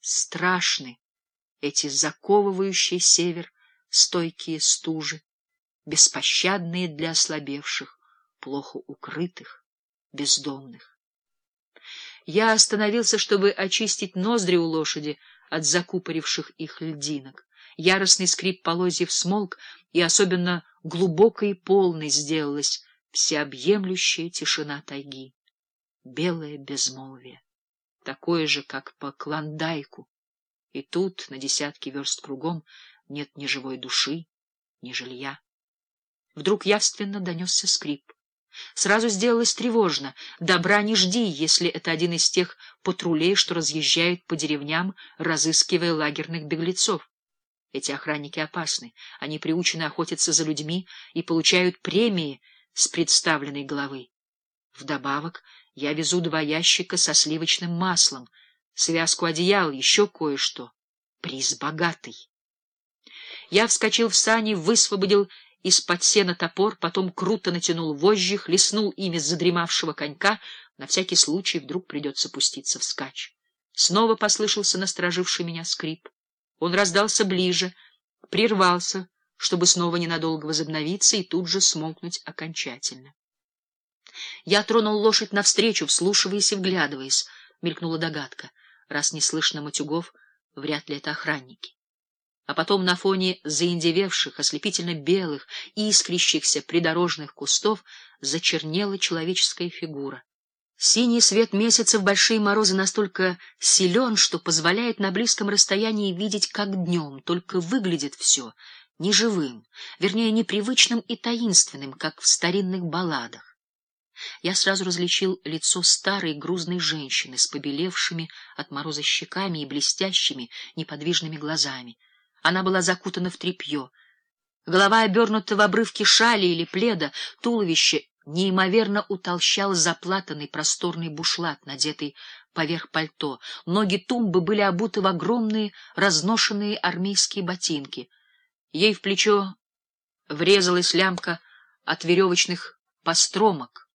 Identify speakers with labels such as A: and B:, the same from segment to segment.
A: Страшны эти заковывающие север стойкие стужи, беспощадные для ослабевших, плохо укрытых, бездомных. Я остановился, чтобы очистить ноздри у лошади от закупоривших их льдинок. Яростный скрип полозьев смолк, и особенно глубокой и полной сделалась всеобъемлющая тишина тайги. Белое безмолвие, такое же, как по Клондайку. И тут, на десятки верст кругом, нет ни живой души, ни жилья. Вдруг явственно донесся скрип. Сразу сделалось тревожно. Добра не жди, если это один из тех патрулей, что разъезжают по деревням, разыскивая лагерных беглецов. Эти охранники опасны. Они приучены охотиться за людьми и получают премии с представленной головы. Вдобавок я везу два ящика со сливочным маслом, связку одеял, еще кое-что. Приз богатый. Я вскочил в сани, высвободил из-под сена топор, потом круто натянул вожжи, хлестнул ими задремавшего конька, на всякий случай вдруг придется пуститься вскачь. Снова послышался настороживший меня скрип. Он раздался ближе, прервался, чтобы снова ненадолго возобновиться и тут же смолкнуть окончательно. Я тронул лошадь навстречу, вслушиваясь и вглядываясь. Мелькнула догадка. Раз не слышно матюгов, вряд ли это охранники а потом на фоне заиндевевших, ослепительно белых, искрящихся придорожных кустов зачернела человеческая фигура. Синий свет месяца в большие морозы настолько силен, что позволяет на близком расстоянии видеть как днем, только выглядит все неживым, вернее, непривычным и таинственным, как в старинных балладах. Я сразу различил лицо старой грузной женщины с побелевшими от мороза щеками и блестящими неподвижными глазами. Она была закутана в тряпье. Голова обернута в обрывки шали или пледа, туловище неимоверно утолщал заплатанный просторный бушлат, надетый поверх пальто. Ноги тумбы были обуты в огромные разношенные армейские ботинки. Ей в плечо врезалась лямка от веревочных постромок,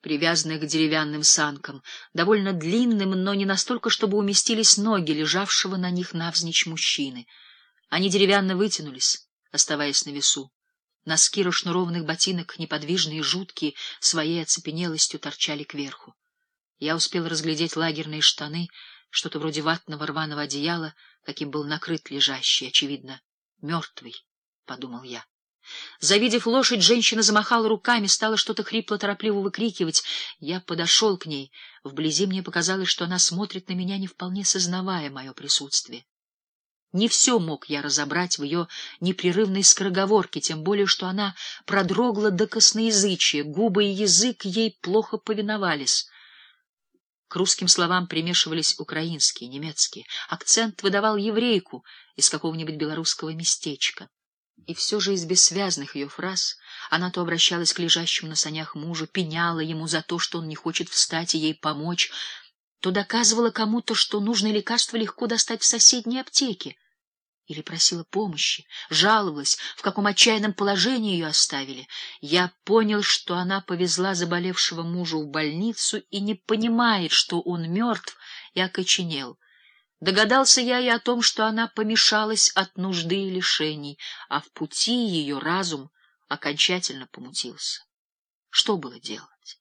A: привязанных к деревянным санкам, довольно длинным, но не настолько, чтобы уместились ноги лежавшего на них навзничь мужчины. Они деревянно вытянулись, оставаясь на весу. Носки расшнурованных ботинок, неподвижные и жуткие, своей оцепенелостью торчали кверху. Я успел разглядеть лагерные штаны, что-то вроде ватного рваного одеяла, каким был накрыт лежащий, очевидно, мертвый, — подумал я. Завидев лошадь, женщина замахала руками, стала что-то хрипло-торопливо выкрикивать. Я подошел к ней. Вблизи мне показалось, что она смотрит на меня, не вполне сознавая мое присутствие. Не все мог я разобрать в ее непрерывной скороговорке, тем более, что она продрогла до косноязычия, губы и язык ей плохо повиновались. К русским словам примешивались украинские, немецкие. Акцент выдавал еврейку из какого-нибудь белорусского местечка. И все же из бессвязных ее фраз она то обращалась к лежащему на санях мужу, пеняла ему за то, что он не хочет встать и ей помочь, то доказывала кому-то, что нужное лекарство легко достать в соседней аптеке, или просила помощи, жаловалась, в каком отчаянном положении ее оставили. Я понял, что она повезла заболевшего мужа в больницу и не понимает, что он мертв и окоченел. Догадался я и о том, что она помешалась от нужды и лишений, а в пути ее разум окончательно помутился. Что было делать?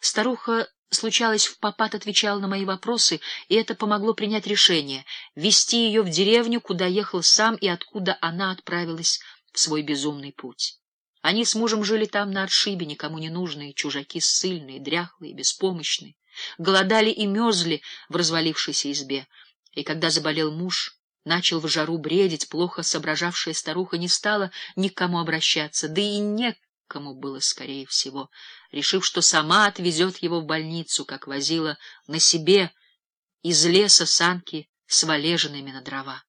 A: Старуха случалось, в попад отвечала на мои вопросы, и это помогло принять решение — вести ее в деревню, куда ехал сам и откуда она отправилась в свой безумный путь. Они с мужем жили там на отшибе, никому не нужные, чужаки ссыльные, дряхлые, беспомощные, голодали и мерзли в развалившейся избе. И когда заболел муж, начал в жару бредить, плохо соображавшая старуха не стала никому обращаться, да и не кому было, скорее всего, решив, что сама отвезет его в больницу, как возила на себе из леса санки с валежинами на дрова.